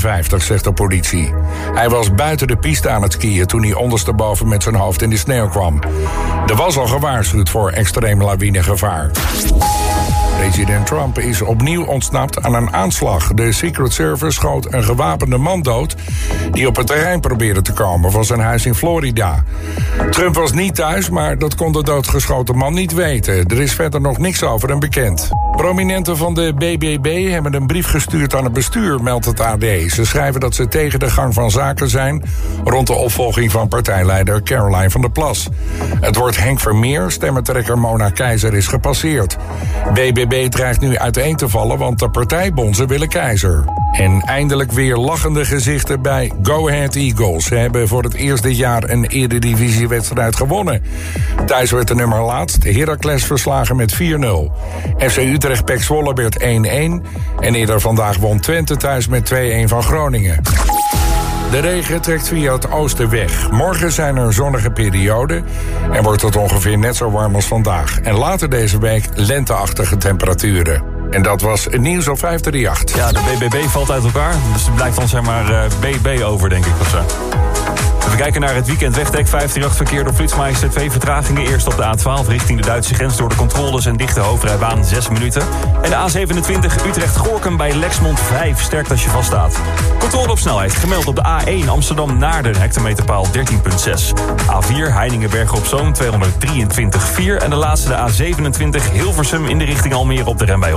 50, zegt de politie. Hij was buiten de piste aan het skiën toen hij ondersteboven met zijn hoofd in de sneeuw kwam. Er was al gewaarschuwd voor extreem lawinegevaar. President Trump is opnieuw ontsnapt aan een aanslag. De Secret Service schoot een gewapende man dood... die op het terrein probeerde te komen van zijn huis in Florida. Trump was niet thuis, maar dat kon de doodgeschoten man niet weten. Er is verder nog niks over hem bekend. Prominenten van de BBB hebben een brief gestuurd aan het bestuur, meldt het AD. Ze schrijven dat ze tegen de gang van zaken zijn... rond de opvolging van partijleider Caroline van der Plas. Het woord Henk Vermeer, stemmentrekker Mona Keizer, is gepasseerd. BBB dreigt nu uiteen te vallen, want de partijbonzen willen Keizer. En eindelijk weer lachende gezichten bij Go Ahead Eagles. Ze hebben voor het eerst dit jaar een eredivisiewedstrijd gewonnen. Thuis werd de nummer laatst Heracles verslagen met 4-0. FC Utrecht Pek Zwolle werd 1-1. En eerder vandaag won Twente thuis met 2-1 van Groningen. De regen trekt via het oosten weg. Morgen zijn er zonnige perioden en wordt het ongeveer net zo warm als vandaag. En later deze week lenteachtige temperaturen. En dat was het nieuws op 538. Ja, de BBB valt uit elkaar. Dus er blijft dan zeg maar BB over, denk ik. Of zo. Kijken naar het weekend wegdek 538 verkeer door Flitsmeister. Twee vertragingen. Eerst op de A12 richting de Duitse grens door de controles en dichte hoofdrijbaan 6 minuten. En de A27 Utrecht-Gorkum bij Lexmond 5. Sterk als je vaststaat. Controle op snelheid gemeld op de A1 Amsterdam-Naarden. Hectometerpaal 13.6. A4 Heiningenberg op Zoom 223.4. En de laatste de A27 Hilversum in de richting Almere op de rem bij 101.8.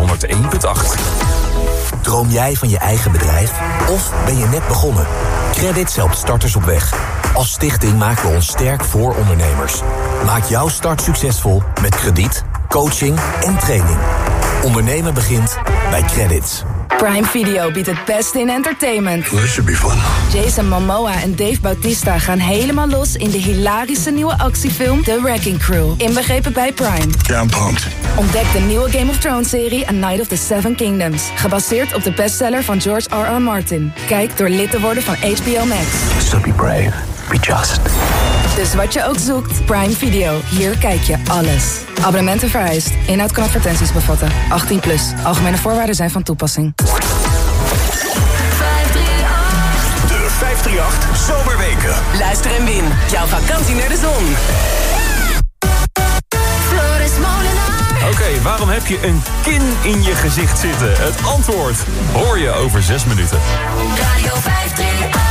Droom jij van je eigen bedrijf? Of ben je net begonnen? Credit helpt starters op weg. Als stichting maken we ons sterk voor ondernemers. Maak jouw start succesvol met krediet, coaching en training. Ondernemen begint bij Credits. Prime Video biedt het beste in entertainment. This should be fun. Jason Momoa en Dave Bautista gaan helemaal los in de hilarische nieuwe actiefilm The Wrecking Crew. Inbegrepen bij Prime. Yeah, I'm pumped. Ontdek de nieuwe Game of Thrones serie A Night of the Seven Kingdoms. Gebaseerd op de bestseller van George R.R. Martin. Kijk door lid te worden van HBO Max. So be brave. Be just. Dus wat je ook zoekt, Prime Video. Hier kijk je alles. Abonnementen vereist. Inhoud kan advertenties bevatten. 18 plus. Algemene voorwaarden zijn van toepassing. De 538 Zomerweken. Luister en win. Jouw vakantie naar de zon. Oké, waarom heb je een kin in je gezicht zitten? Het antwoord hoor je over 6 minuten. Radio 538.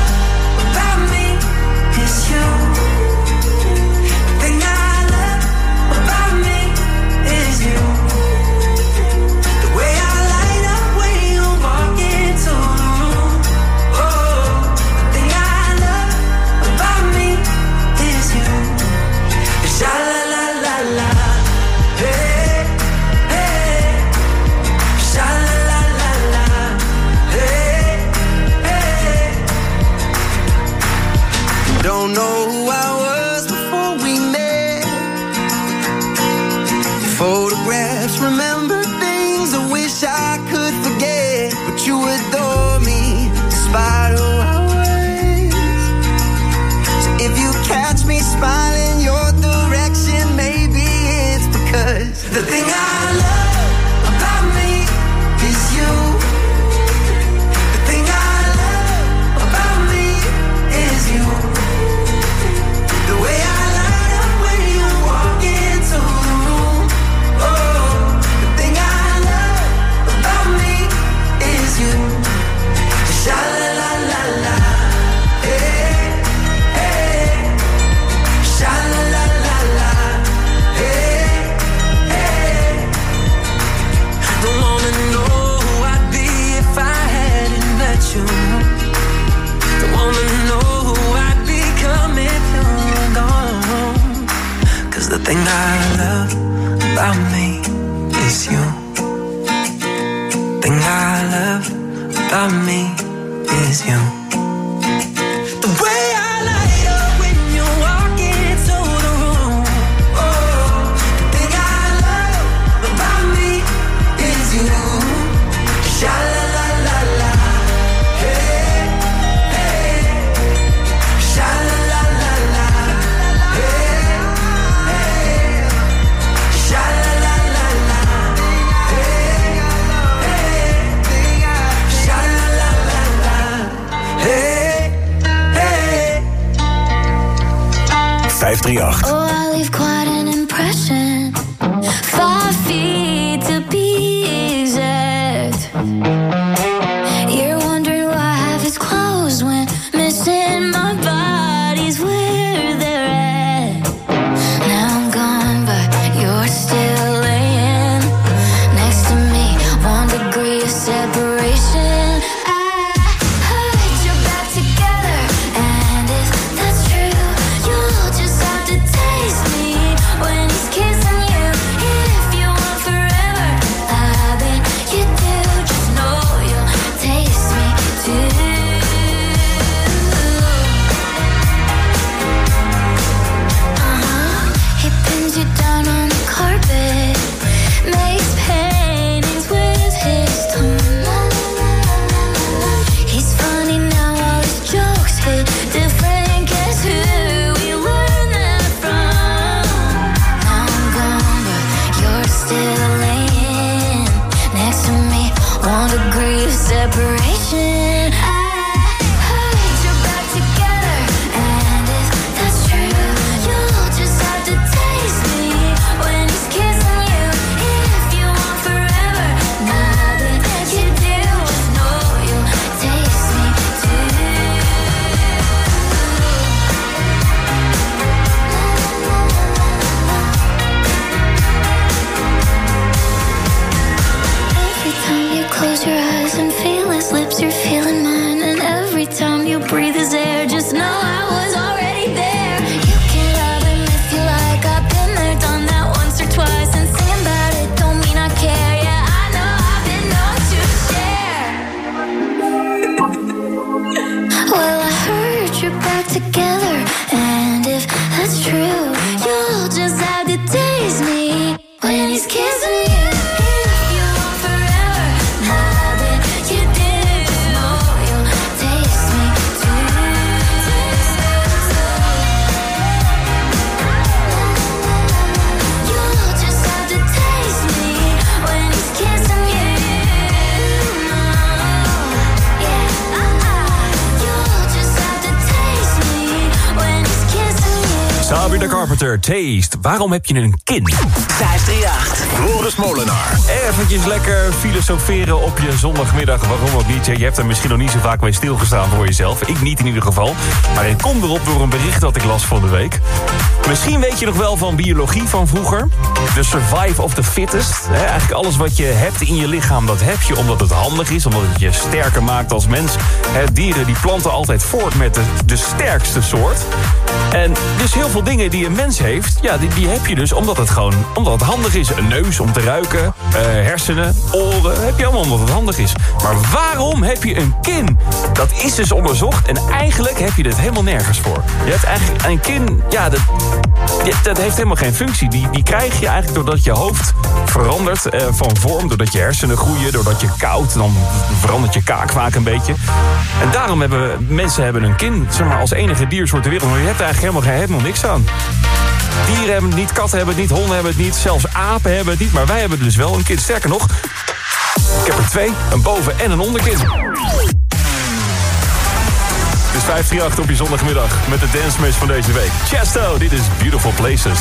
Don't know who I was about me Taste. Waarom heb je een kin? 538. Floris Molenaar. Eventjes lekker filosoferen op je zondagmiddag. Waarom ook niet? Je hebt er misschien nog niet zo vaak mee stilgestaan voor jezelf. Ik niet in ieder geval. Maar ik kom erop door een bericht dat ik las van de week. Misschien weet je nog wel van biologie van vroeger. De survive of the fittest. Hè, eigenlijk alles wat je hebt in je lichaam, dat heb je omdat het handig is. Omdat het je sterker maakt als mens. Hè, dieren die planten altijd voort met de, de sterkste soort. En dus heel veel dingen die een mens heeft, ja, die, die heb je dus omdat het gewoon omdat het handig is. Een neus om te ruiken, eh, hersenen, oren, heb je allemaal omdat het handig is. Maar waarom heb je een kin? Dat is dus onderzocht en eigenlijk heb je dit helemaal nergens voor. Je hebt eigenlijk een kin, ja, dat, dat heeft helemaal geen functie. Die, die krijg je eigenlijk doordat je hoofd verandert eh, van vorm, doordat je hersenen groeien, doordat je koud, dan verandert je kaak vaak een beetje. En daarom hebben mensen hebben een kin, zeg maar, als enige diersoort ter wereld. Maar je hebt eigenlijk helemaal, helemaal niks aan. Dieren hebben het niet, katten hebben het niet, honden hebben het niet... zelfs apen hebben het niet, maar wij hebben dus wel een kind. Sterker nog, ik heb er twee, een boven- en een onderkin. Het is 538 op je zondagmiddag met de dance van deze week. Chesto, dit is Beautiful Places.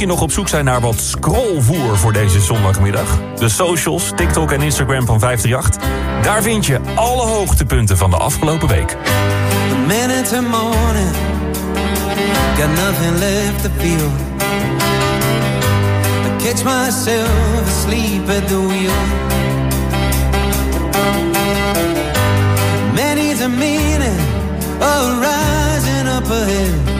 Je nog op zoek zijn naar wat scrollvoer voor deze zondagmiddag... de socials, TikTok en Instagram van 538... daar vind je alle hoogtepunten van de afgelopen week. Catch myself asleep at the wheel. Many's a meaning of rising up ahead.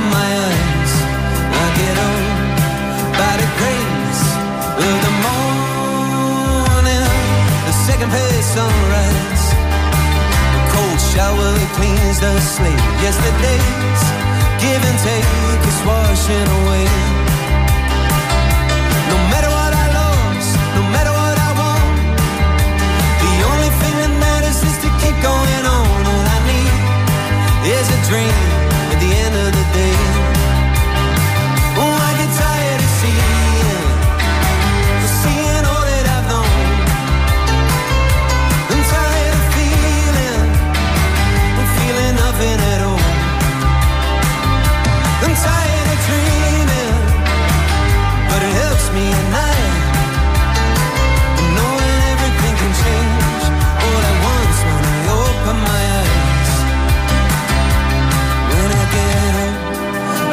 my eyes. I get on by the the morning, the second sunrise. A cold shower cleans the slate. Yesterday's give and take is washing away. No matter what I lost, no matter what I want, the only thing that matters is to keep going on. All I need is a dream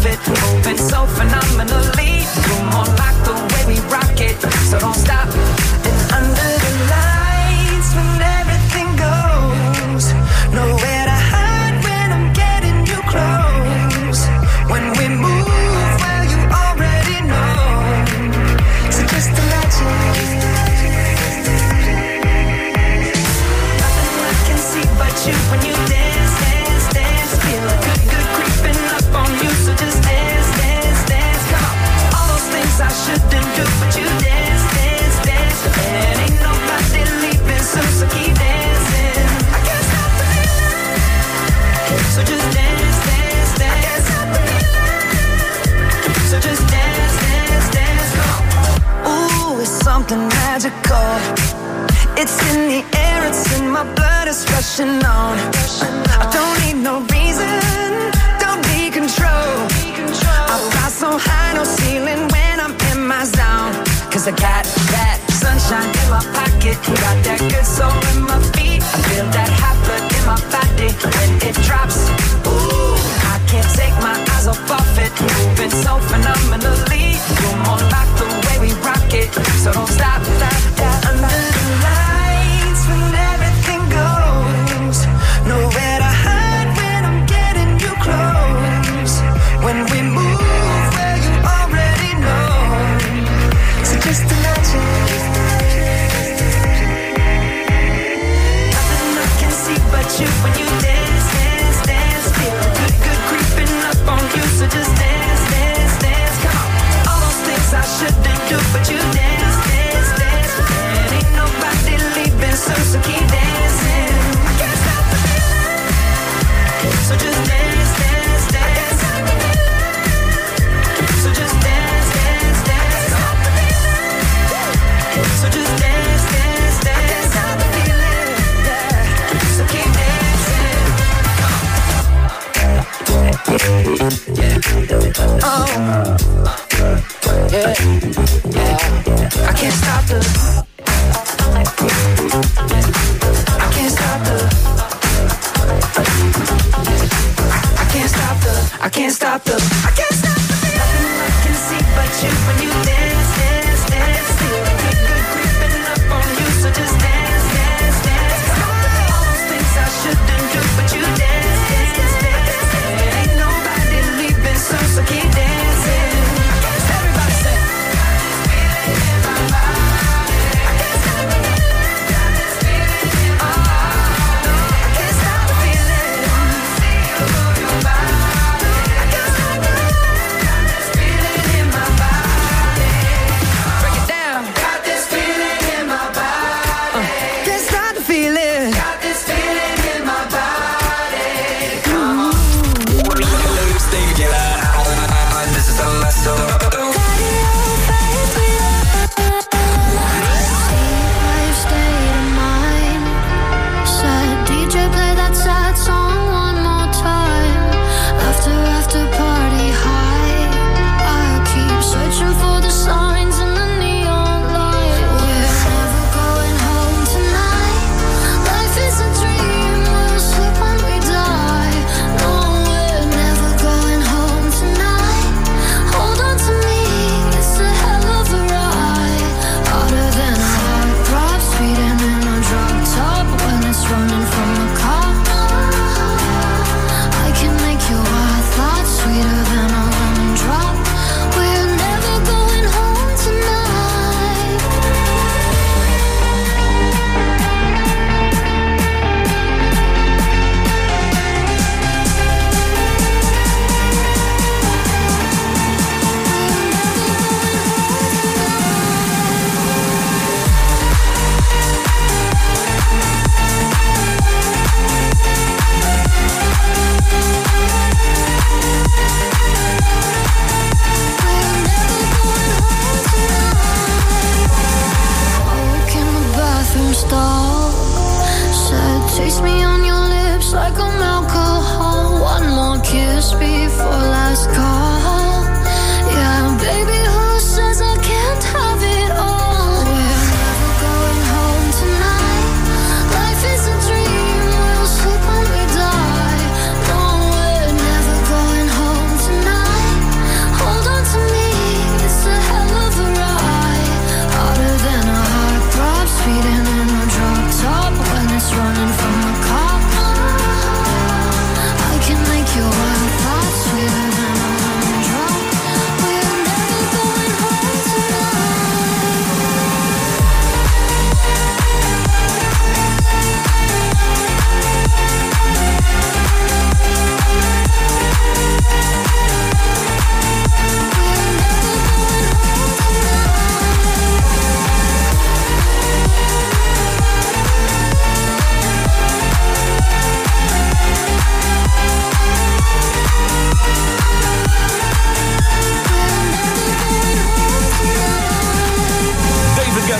profit. Moving so phenomenally. Come on, like the way we rock it. So don't stop. I can't stop the. I can't stop the. I can't stop the. I can't stop the. I can't stop the feeling. I can see but you when you dance.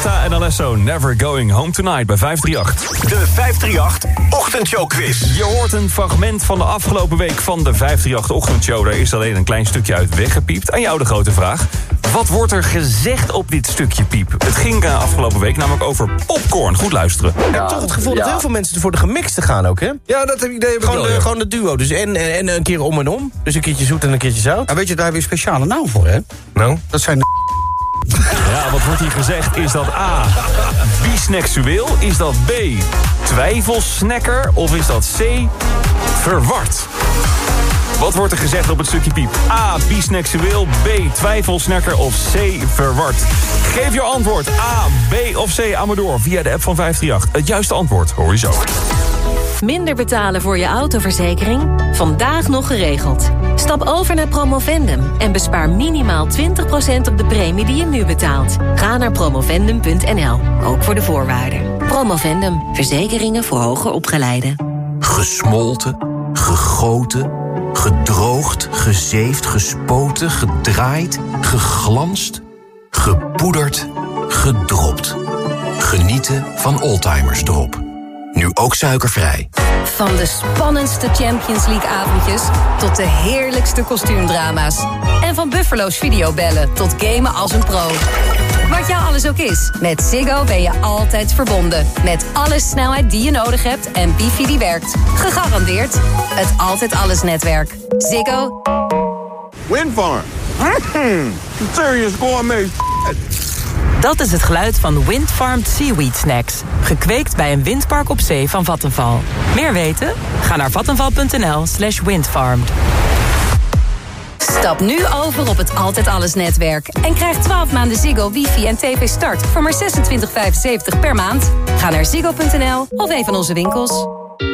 Guetta en Alesso, Never Going Home Tonight bij 538. De 538 Ochtendshow Quiz. Je hoort een fragment van de afgelopen week van de 538 Ochtendshow. Daar is alleen een klein stukje uit weggepiept. Aan jou de grote vraag. Wat wordt er gezegd op dit stukje piep? Het ging eh, afgelopen week namelijk over popcorn. Goed luisteren. Ik heb toch het gevoel dat heel veel mensen voor de gemixte gaan ook, hè? Ja, dat heb ik idee. heb ik Gewoon, wel, de, ja. gewoon de duo. Dus en, en, en een keer om en om. Dus een keertje zoet en een keertje zout. En weet je, daar heb je een speciale naam voor, hè? Nou? Dat zijn de... Ja, wat wordt hier gezegd? Is dat A, bisexueel? Is dat B, twijfelsnacker? Of is dat C, verward? Wat wordt er gezegd op het stukje piep? A, bisexueel, B, twijfelsnacker of C, verward? Geef je antwoord A, B of C aan me door via de app van 538. Het juiste antwoord hoor je zo. Minder betalen voor je autoverzekering? Vandaag nog geregeld. Stap over naar Promovendum en bespaar minimaal 20% op de premie die je nu betaalt. Ga naar promovendum.nl, ook voor de voorwaarden. Promovendum, verzekeringen voor hoger opgeleiden. Gesmolten, gegoten, gedroogd, gezeefd, gespoten, gedraaid, geglanst, gepoederd, gedropt. Genieten van Oldtimers Drop. Nu ook suikervrij. Van de spannendste Champions League avondjes tot de heerlijkste kostuumdrama's. En van Buffalo's videobellen tot gamen als een pro. Wat jou alles ook is, met Ziggo ben je altijd verbonden. Met alle snelheid die je nodig hebt en wifi die werkt. Gegarandeerd het Altijd Alles netwerk. Ziggo. Windfarm. Mm, serious gourmet. Dat is het geluid van Windfarmed Seaweed Snacks. Gekweekt bij een windpark op zee van Vattenval. Meer weten? Ga naar vattenval.nl slash windfarmed. Stap nu over op het Altijd Alles netwerk. En krijg 12 maanden Ziggo, wifi en tv start voor maar 26,75 per maand. Ga naar ziggo.nl of een van onze winkels.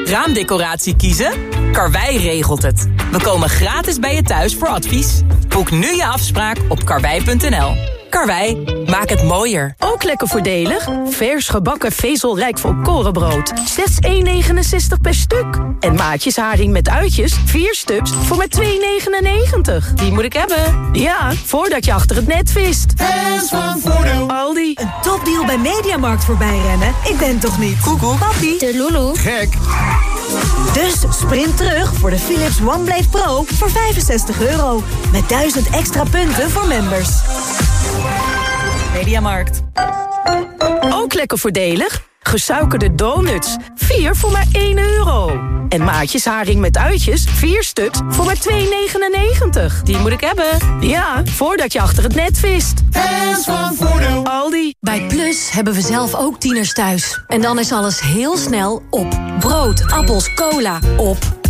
Raamdecoratie kiezen? Karwei regelt het. We komen gratis bij je thuis voor advies. Boek nu je afspraak op karwei.nl. Karwei, maak het mooier. Ook lekker voordelig. Vers gebakken vezelrijk volkorenbrood. Slechts 1,69 per stuk. En maatjes haring met uitjes, 4 stuks voor maar 2,99. Die moet ik hebben. Ja, voordat je achter het net vist. Hands van Voordeel. Aldi. Een topdeal bij Mediamarkt voorbij rennen? Ik ben toch niet? Koekoek. Papi. De Lulu. Gek. Dus sprint terug voor de Philips OneBlade Pro voor 65 euro. Met 1000 extra punten voor members. Mediamarkt. Ook lekker voordelig. Gesuikerde donuts. 4 voor maar 1 euro. En maatjes haring met uitjes. 4 stuks voor maar 2,99. Die moet ik hebben. Ja, voordat je achter het net vist. Hands van Voordeel. Aldi. Bij Plus hebben we zelf ook tieners thuis. En dan is alles heel snel op. Brood, appels, cola, op.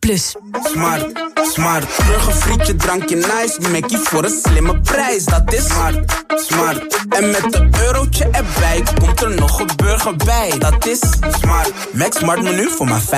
Plus. Smart, smart. Burger, frietje, drankje, nice. Mackie voor een slimme prijs. Dat is smart, smart. En met een eurotje erbij komt er nog een burger bij. Dat is smart. Max Smart menu voor maar 5,95.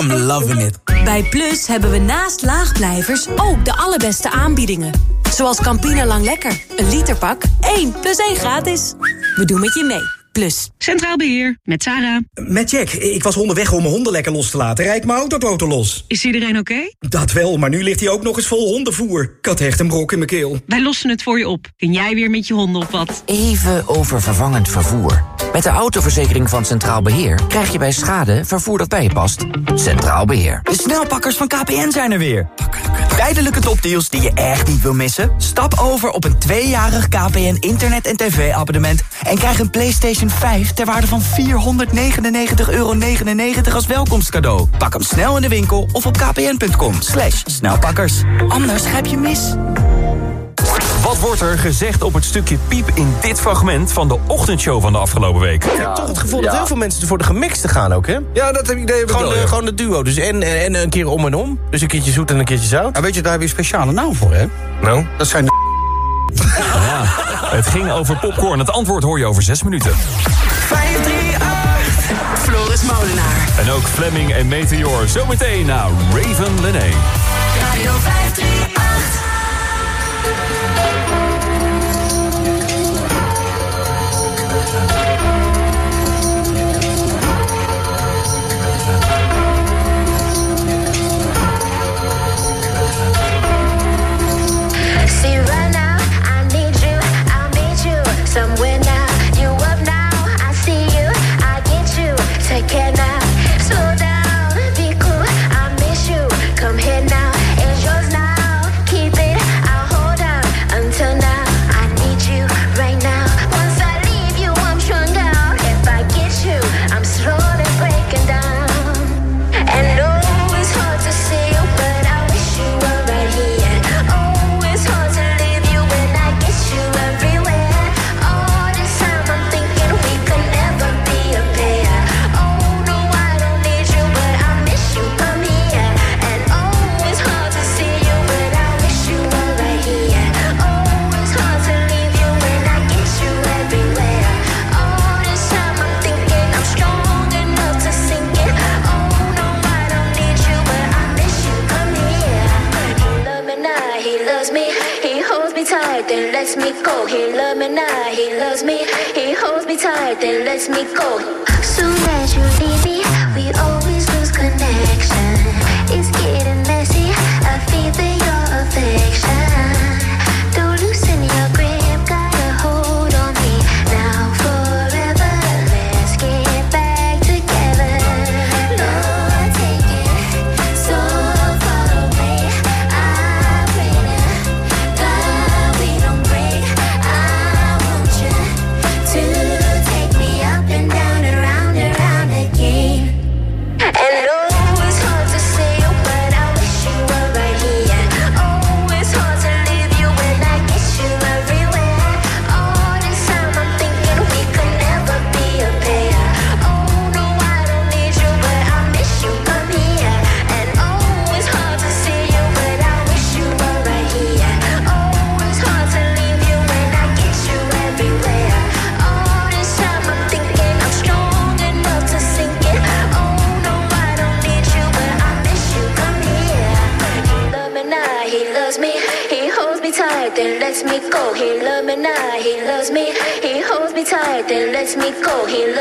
I'm loving it. Bij Plus hebben we naast laagblijvers ook de allerbeste aanbiedingen. Zoals Campina Lang Lekker. Een literpak, 1 plus 1 gratis. We doen met je mee. Plus. Centraal Beheer, met Sarah. Met Jack. Ik was onderweg om mijn honden lekker los te laten. Rijd mijn autoboten los. Is iedereen oké? Dat wel, maar nu ligt hij ook nog eens vol hondenvoer. Ik had echt een brok in mijn keel. Wij lossen het voor je op. Kun jij weer met je honden op wat? Even over vervangend vervoer. Met de autoverzekering van Centraal Beheer krijg je bij schade vervoer dat bij je past. Centraal Beheer. De snelpakkers van KPN zijn er weer. Tijdelijke topdeals die je echt niet wil missen? Stap over op een tweejarig KPN internet- en tv-abonnement... en krijg een PlayStation 5 ter waarde van 499,99 euro als welkomstcadeau. Pak hem snel in de winkel of op kpn.com. Slash snelpakkers. Anders grijp je mis. Wat wordt er gezegd op het stukje piep in dit fragment van de ochtendshow van de afgelopen week? Ik heb toch het gevoel dat heel veel mensen voor de gemixte gaan ook, hè? Ja, dat heb ik idee Gewoon, wel, de, ja. gewoon de duo. Dus en, en, en een keer om en om. Dus een keertje zoet en een keertje zout. Maar weet je, daar heb je een speciale naam voor, hè? Nou? Dat zijn de... Ja, het ging over popcorn. Het antwoord hoor je over zes minuten. 538. Floris Molenaar. En ook Fleming en Meteor. Zometeen naar Raven Lené. Radio 538.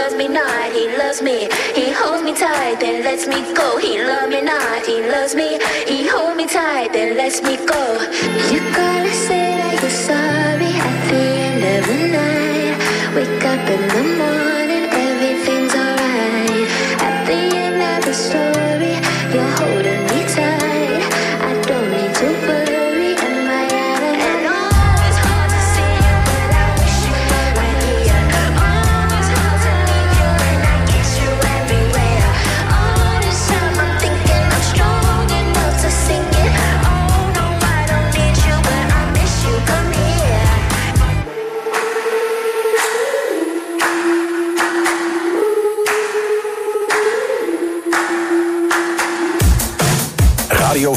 Loves me not, he loves me. He holds me tight, then lets me go. He love me not, he loves me. He holds me tight, then lets me go. You gotta say that you're sorry at the end of the night. Wake up in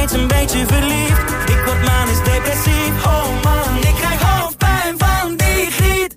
steeds een beetje verliefd. Ik word manisch depressief, oh man Ik krijg hoofdpijn van die griet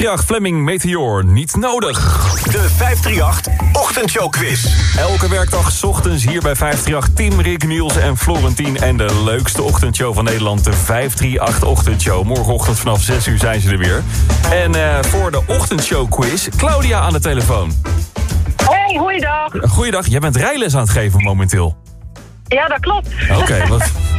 538 Fleming Meteor, niet nodig. De 538 Ochtendshow Quiz. Elke werkdag 's ochtends hier bij 538 Tim, Rick, Niels en Florentien. En de leukste ochtendshow van Nederland, de 538 Ochtendshow. Morgenochtend vanaf 6 uur zijn ze er weer. En eh, voor de ochtendshow quiz, Claudia aan de telefoon. Hey, goeiedag. Goeiedag, jij bent rijles aan het geven momenteel. Ja, dat klopt. Oké, wat...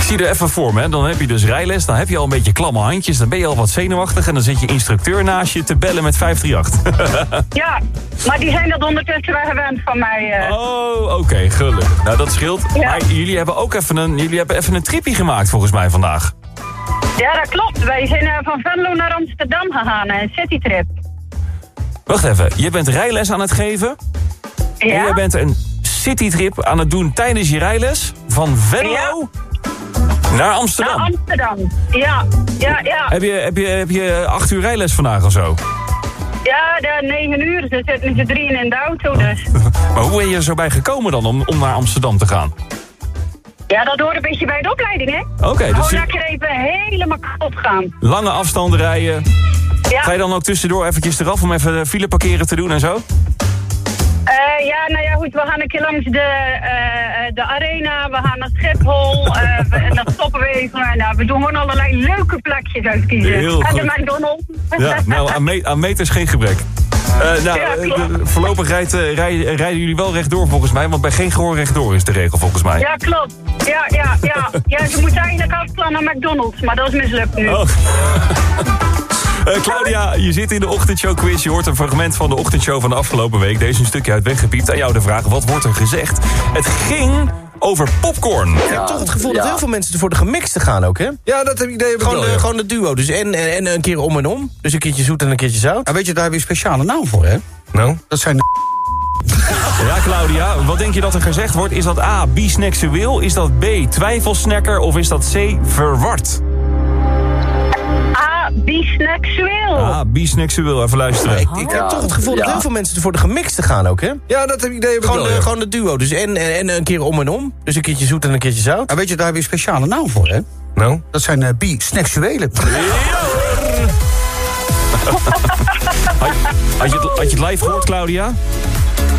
Ik zie er even voor me, hè. dan heb je dus rijles, dan heb je al een beetje klamme handjes... dan ben je al wat zenuwachtig en dan zit je instructeur naast je te bellen met 538. Ja, maar die zijn dat ondertussen wel gewend van mij. eh. Oh, oké, gelukkig. Nou, dat scheelt. Ja. Maar jullie hebben ook even een, jullie hebben even een tripje gemaakt volgens mij vandaag. Ja, dat klopt. Wij zijn eh, van Venlo naar Amsterdam gegaan, een citytrip. Wacht even, je bent rijles aan het geven... en Ja. je bent een citytrip aan het doen tijdens je rijles... van Venlo naar Amsterdam. Naar Amsterdam. Ja, ja, ja. Heb je, heb, je, heb je acht uur rijles vandaag of zo? Ja, de negen uur. Ze zitten met z'n drieën in de auto, dus. Maar hoe ben je er zo bij gekomen dan om, om naar Amsterdam te gaan? Ja, dat hoort een beetje bij de opleiding, hè? Oké, dus Gewoon lekker even helemaal kapot gaan. Lange afstanden rijden. Ja. Ga je dan ook tussendoor eventjes eraf om even file parkeren te doen en zo? Eh, ja, nou ja, goed, we gaan een keer langs de, eh, eh, de arena, we gaan naar Schiphol, we- en dan stoppen we even. En, nou, we doen gewoon allerlei leuke plekjes uitkiezen. Heel en de. McDonald's. Ja, nou, aan, me aan meters geen gebrek. Nou, Ja, klopt. de- voorlopig rijdt, eh, rij- rijden jullie wel rechtdoor volgens mij, want bij geen gehoor rechtdoor is de regel volgens mij. Ja, klopt. Ja, ja, ja. Ja, ze moeten eigenlijk afslaan naar McDonald's, maar dat is mislukt nu. Oh. Eh, Claudia, je zit in de ochtendshow quiz. Je hoort een fragment van de ochtendshow van de afgelopen week. Deze is een stukje uit weggepiept. Aan jou de vraag, wat wordt er gezegd? Het ging over popcorn. Ik heb toch het gevoel dat heel veel mensen voor de gemixte gaan ook, hè? Ja, dat heb ik idee Gewoon, wel, de, ja. gewoon de duo. Dus en, en, en een keer om en om. Dus een keertje zoet en een keertje zout. Ah, weet je, daar heb je een speciale naam voor, hè? Nou? Dat zijn de... Ja, Claudia, wat denk je dat er gezegd wordt? Is dat A, biseksueel? Is dat B, twijfelsnacker? Of is dat C, verward? A, biseksueel. Ah, biseksueel. Even luisteren. Ik, ik heb toch het gevoel dat heel veel mensen voor de gemixte gaan ook, hè? Ja, dat heb ik idee heb ik Gewoon, de, ja. gewoon de duo. Dus en, en, en een keer om en om. Dus een keertje zoet en een keertje zout. Ah, weet je, daar heb je een speciale naam voor, hè? Nou? Dat zijn eh bi-snaksuelen. Had, had, je, het- had je het live gehoord, Claudia?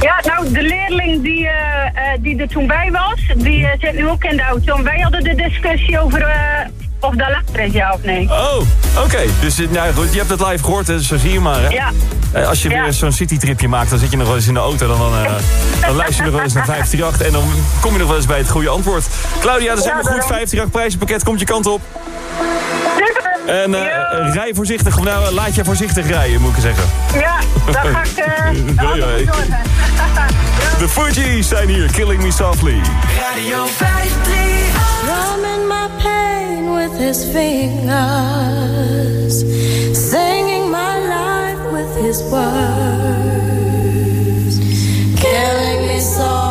Ja, nou, de leerling die, eh, eh, die er toen bij was, die zit nu ook in de auto. En wij hadden de discussie over, eh, of dat luistert, ja of nee. Oh, oké. Dus eh, nou, goed, je hebt het live gehoord, hè, zo zie je maar. Hè? Ja. Eh, Als je Ja. weer zo'n citytripje maakt, dan zit je nog wel eens in de auto. Dan, dan, eh, dan luister je nog wel eens naar 538 en dan kom je nog wel eens bij het goede antwoord. Claudia, dat is Ja, helemaal goed. daarom. 538 prijzenpakket komt je kant op. En eh, eh, rij voorzichtig, of nou, laat je voorzichtig rijden, moet ik zeggen. Ja, dat ga ik... eh Hoi, hoi. De Fugees zijn hier, Killing Me Softly. Radio 538. His fingers, singing my life with his words, killing me softly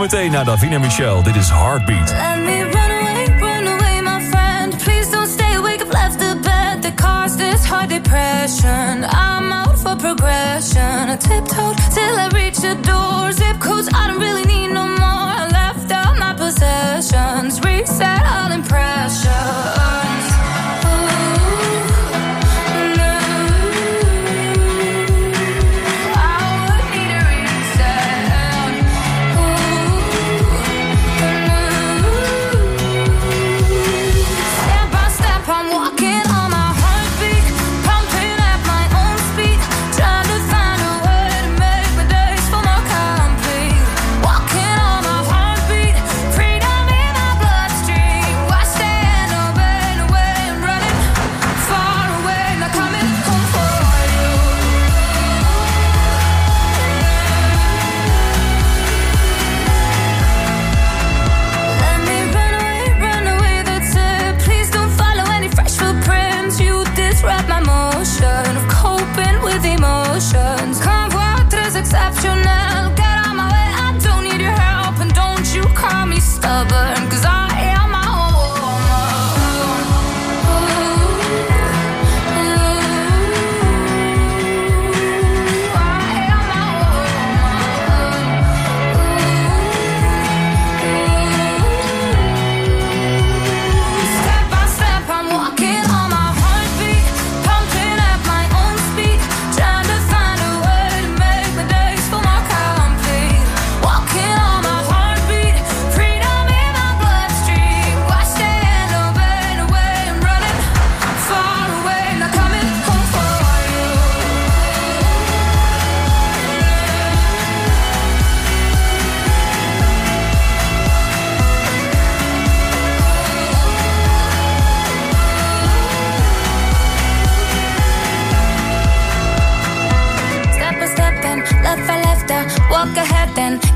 meteen naar Davina Michel. Dit is Heartbeat.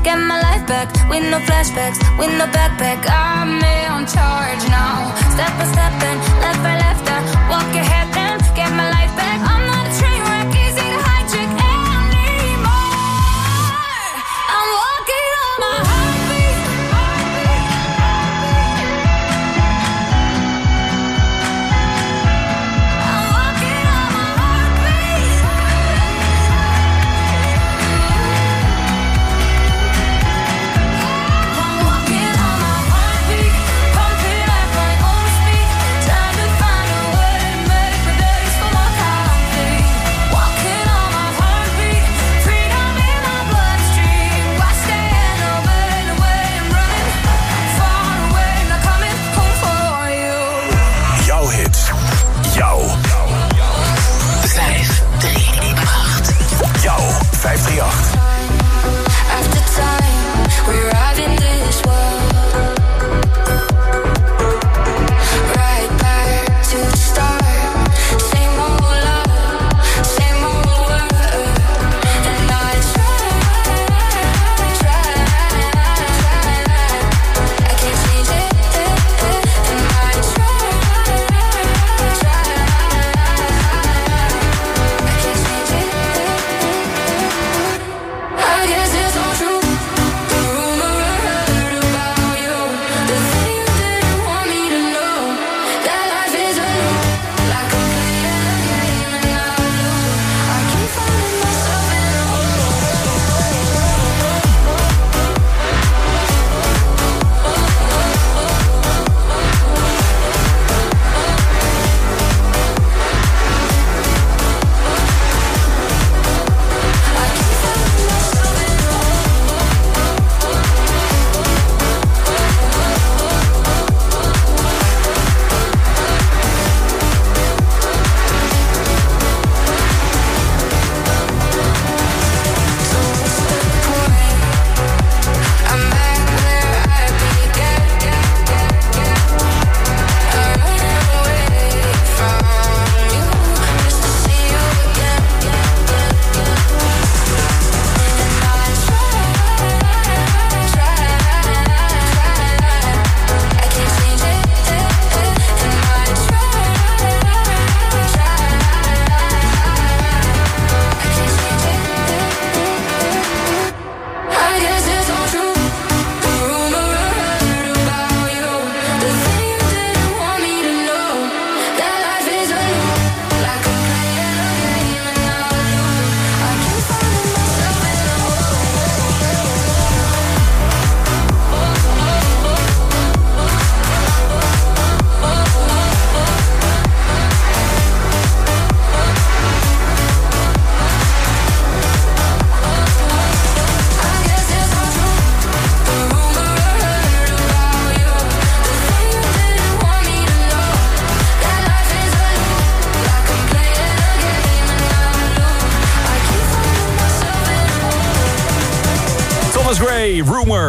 Get my life back with no flashbacks, with no backpack. I'm on charge now. Step by step and left by left. Down.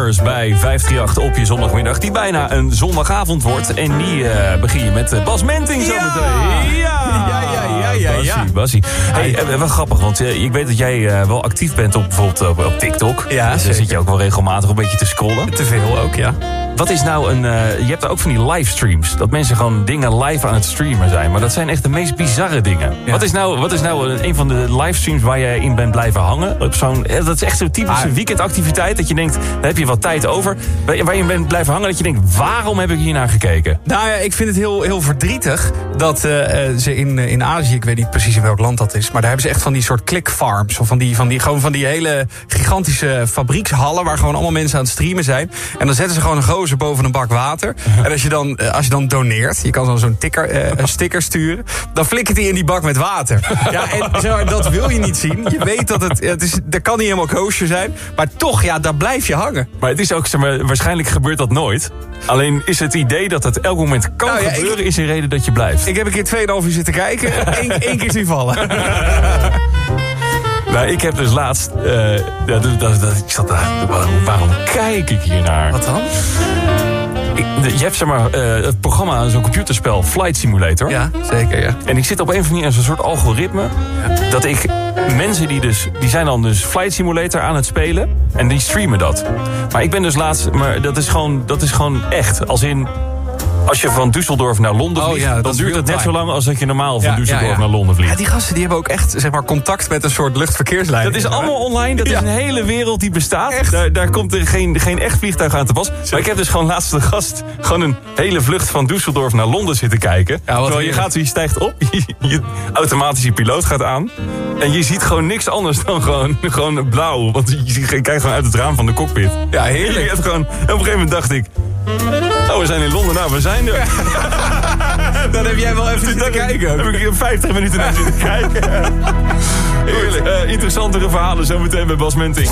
Rumors bij 538 op je zondagmiddag. Die bijna een zondagavond wordt. En die eh, begin je met eh, Bas Menting zo meteen. Ja, ja, ja, ja, ja. Basie, Basie. Hey, eh, wel grappig, want ik weet dat jij wel actief bent op bijvoorbeeld op, TikTok. Ja, dus daar zit je ook wel regelmatig een beetje te scrollen. Te veel ook, ja. Wat is nou een... eh, je hebt ook van die livestreams. Dat mensen gewoon dingen live aan het streamen zijn. Maar dat zijn echt de meest bizarre dingen. Wat is nou, wat is nou een, van de livestreams waar jij in bent blijven hangen? Op zo'n, eh, dat is echt zo'n typische weekendactiviteit. Dat je denkt, daar heb je wat tijd over. Waar, je bent blijven hangen. Dat je denkt, waarom heb ik hier naar gekeken? Nou ja, ik vind het heel, heel verdrietig dat eh, ze in, in Azië, ik weet niet precies in welk land dat is, maar daar hebben ze echt van die soort clickfarms. Of van die, van die, gewoon van die hele gigantische fabriekshallen waar gewoon allemaal mensen aan het streamen zijn. En dan zetten ze gewoon een gozer boven een bak water. En als je dan, eh, als je dan doneert, je kan dan zo'n ticker, een sticker sturen, dan flikkert hij in die bak met water. Ja, en zeg maar, dat wil je niet zien. Je weet dat het, het is, dat kan niet helemaal kosher zijn, maar toch, ja, daar blijf je hangen. Maar het is ook, zeg maar, waarschijnlijk gebeurt dat nooit. Alleen is het idee dat het elk moment kan Nou ja, gebeuren... is een reden dat je blijft. Ik heb een keer 2,5 uur zitten kijken, één keer zien vallen. Nou, ik heb dus laatst... eh, dat, dat, dat- ik zat daar... Waarom, waarom kijk ik hier naar? Wat dan? Je hebt zeg maar eh, het programma, zo'n computerspel, Flight Simulator. Ja, zeker, ja. En ik zit op een of andere manier in zo'n soort algoritme... dat ik mensen die dus... die zijn dan dus Flight Simulator aan het spelen... en die streamen dat. Maar ik ben dus laatst... maar dat is gewoon, dat is gewoon echt. Als in... Als je van Düsseldorf naar Londen Oh vliegt... ja, dan duurt het net zo lang als dat je normaal van Ja, Düsseldorf ja, ja. naar Londen vliegt. Ja, die gasten die hebben ook echt zeg maar, contact met een soort luchtverkeersleiding. Dat is allemaal online. Dat Ja. is een hele wereld die bestaat. Daar, daar komt er geen, geen echt vliegtuig aan te pas. Maar ik heb dus gewoon laatst de gast... gewoon een hele vlucht van Düsseldorf naar Londen zitten kijken. Terwijl je gaat, je stijgt op, je, je automatische piloot gaat aan... en je ziet gewoon niks anders dan gewoon, gewoon blauw. Want je, kijkt gewoon uit het raam van de cockpit. Ja, heerlijk. Je hebt gewoon, en op een gegeven moment dacht ik... Oh, we zijn in Londen. Nou, we zijn er. Dan heb jij wel even zitten kijken. Heb ik er 50 minuten naar zitten kijken. Heerlijk. Eh, interessantere verhalen zometeen bij Bas Menting.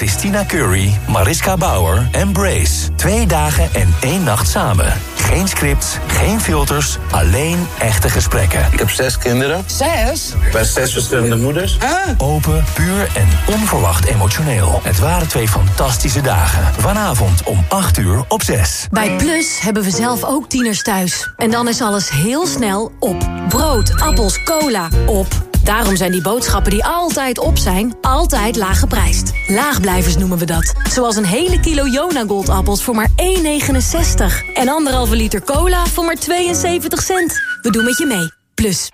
Christina Curry, Mariska Bauer en Brace. Twee dagen en één nacht samen. Geen scripts, geen filters, alleen echte gesprekken. Ik heb zes kinderen. Zes? Bij zes verschillende moeders. Open, puur en onverwacht emotioneel. Het waren twee fantastische dagen. Vanavond om 8 uur op 6. Bij Plus hebben we zelf ook tieners thuis. En dan is alles heel snel op. Brood, appels, cola, op. Daarom zijn die boodschappen die altijd op zijn, altijd laag geprijsd. Laagblijvers noemen we dat. Zoals een hele kilo Jona Goldappels voor maar 1,69. En anderhalve liter cola voor maar 72 cent. We doen met je mee. Plus.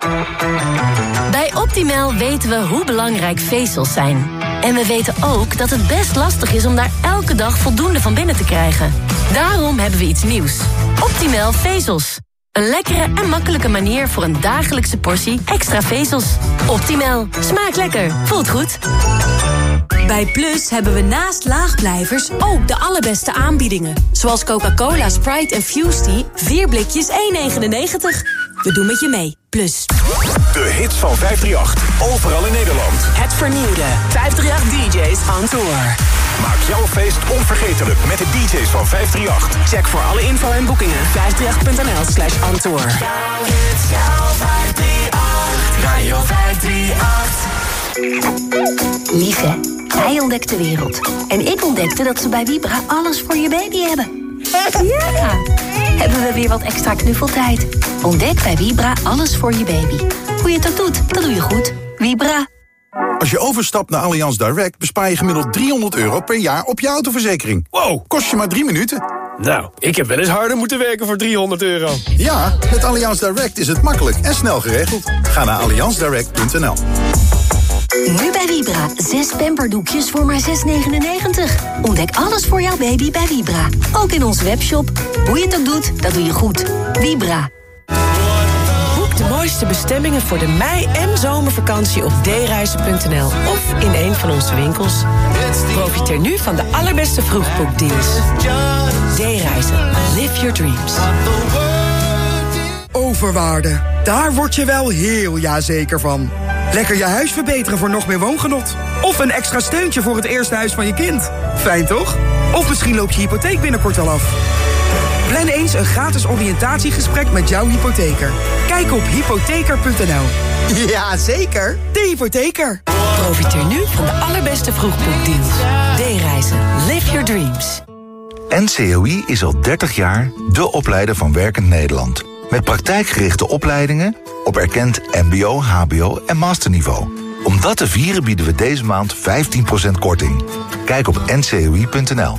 Bij Optimal weten we hoe belangrijk vezels zijn. En we weten ook dat het best lastig is om daar elke dag voldoende van binnen te krijgen. Daarom hebben we iets nieuws. Optimal vezels. Een lekkere en makkelijke manier voor een dagelijkse portie extra vezels. Optimal. Smaakt lekker. Voelt goed. Bij Plus hebben we naast laagblijvers ook de allerbeste aanbiedingen. Zoals Coca-Cola, Sprite en Fusty. 4 blikjes 1,99. We doen met je mee. Plus. De hits van 538. Overal in Nederland. Het vernieuwde 538 DJ's on tour. Maak jouw feest onvergetelijk met de DJ's van 538. Check voor alle info en boekingen 538.nl slash. Radio 538. Lieve, hij ontdekt de wereld. En ik ontdekte dat ze bij Vibra alles voor je baby hebben. Ja, hebben we weer wat extra knuffeltijd. Ontdek bij Vibra alles voor je baby. Hoe je het ook doet, dat doe je goed. Vibra. Als je overstapt naar Allianz Direct bespaar je gemiddeld 300 euro per jaar op je autoverzekering. Wow, kost je maar drie minuten. Nou, ik heb wel eens harder moeten werken voor 300 euro. Ja, met Allianz Direct is het makkelijk en snel geregeld. Ga naar allianzdirect.nl. Nu bij Vibra. Zes pamperdoekjes voor maar 6,99. Ontdek alles voor jouw baby bij Vibra. Ook in onze webshop. Hoe je het ook doet, dat doe je goed. Vibra. De mooiste bestemmingen voor de mei- en zomervakantie op dereizen.nl of in een van onze winkels. Profiteer nu van de allerbeste vroegboekdeals. D-reizen. Live your dreams. Overwaarde. Daar word je wel heel jazeker van. Lekker je huis verbeteren voor nog meer woongenot. Of een extra steuntje voor het eerste huis van je kind. Fijn toch? Of misschien loopt je hypotheek binnenkort al af. Plan eens een gratis oriëntatiegesprek met jouw hypotheker. Kijk op hypotheker.nl. Ja, zeker. De hypotheker. Profiteer nu van de allerbeste vroegboekdeals. D-reizen. Live your dreams. NCOI is al 30 jaar de opleider van Werkend Nederland. Met praktijkgerichte opleidingen op erkend mbo, hbo en masterniveau. Om dat te vieren bieden we deze maand 15% korting. Kijk op ncoi.nl.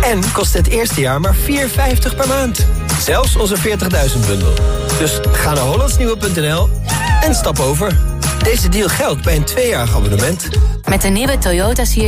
En kost het eerste jaar maar 4,50 per maand. Zelfs onze 40.000 bundel. Dus ga naar hollandsnieuwe.nl en stap over. Deze deal geldt bij een tweejarig abonnement. Met de nieuwe Toyota CHR